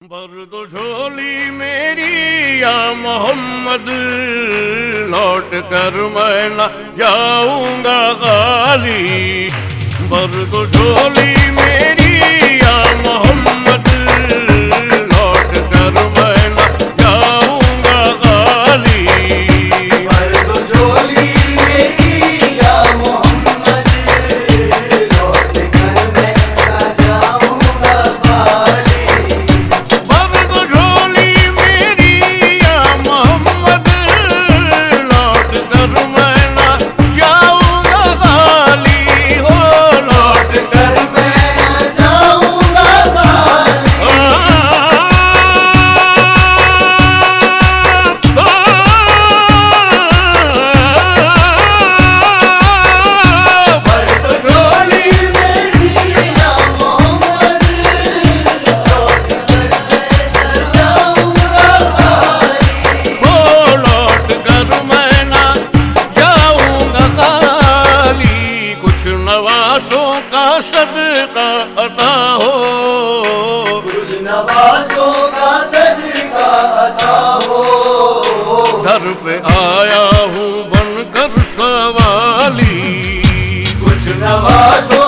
برد جھولی میری یا محمد لوٹ کر میں نہ جاؤں گا غالی برد جھولی کا صدقہ عطا ہو۔ نوازوں کا صدقہ عطا ہو۔ گھر پہ آیا ہوں بن کر سوالی۔ کچھ نوازوں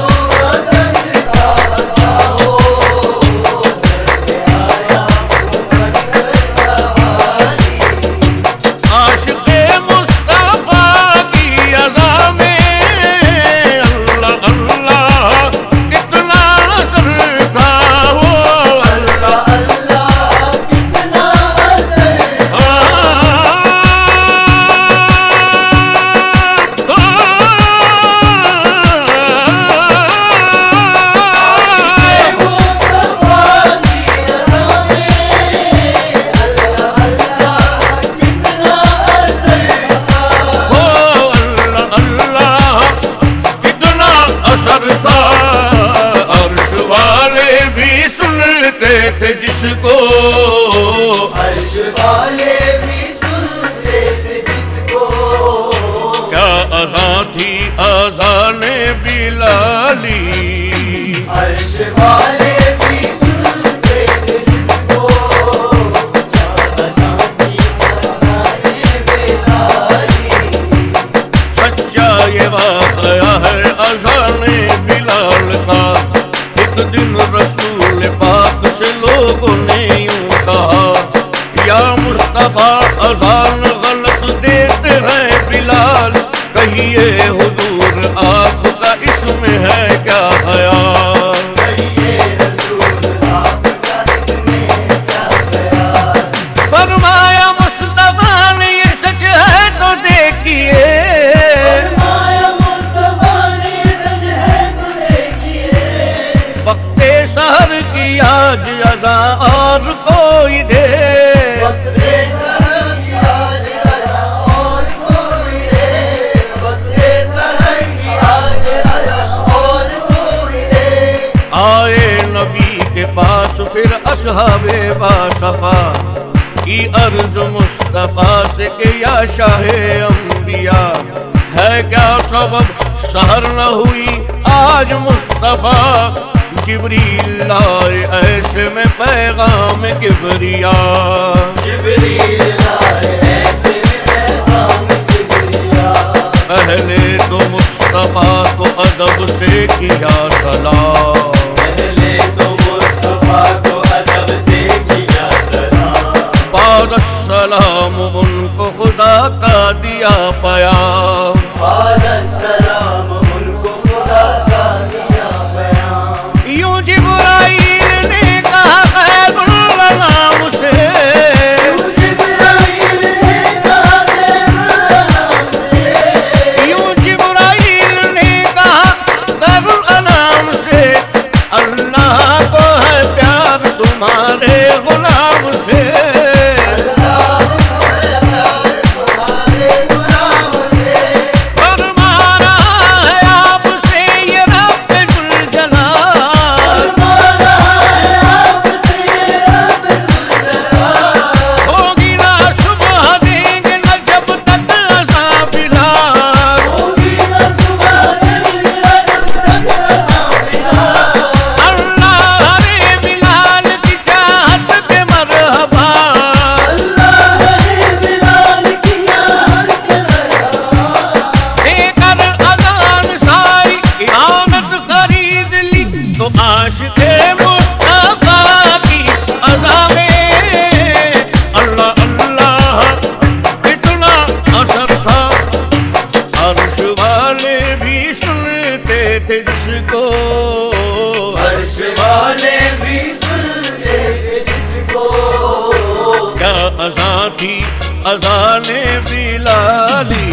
عرش کو۔ عرش والے بھی سنتے تھے جس کو۔ کیا آزاں تھی آزان بلالی۔ عرش والے اذان غلط دیتے ہیں بلال کہیے حضور آپ کا اس میں ہے کیا خیال؟ پھر اصحاب باشفا کی عرض مصطفیٰ سے کہ یا شاہ انبیاء ہے کیا سبب؟ سہر نہ ہوئی آج مصطفیٰ جبریل لائے ایسے میں پیغام گبریاء جبریل لائے ایسے میں پیغام کبریا پہلے تو مصطفیٰ کو عدب سے کیا تھا کی اذان بلالی۔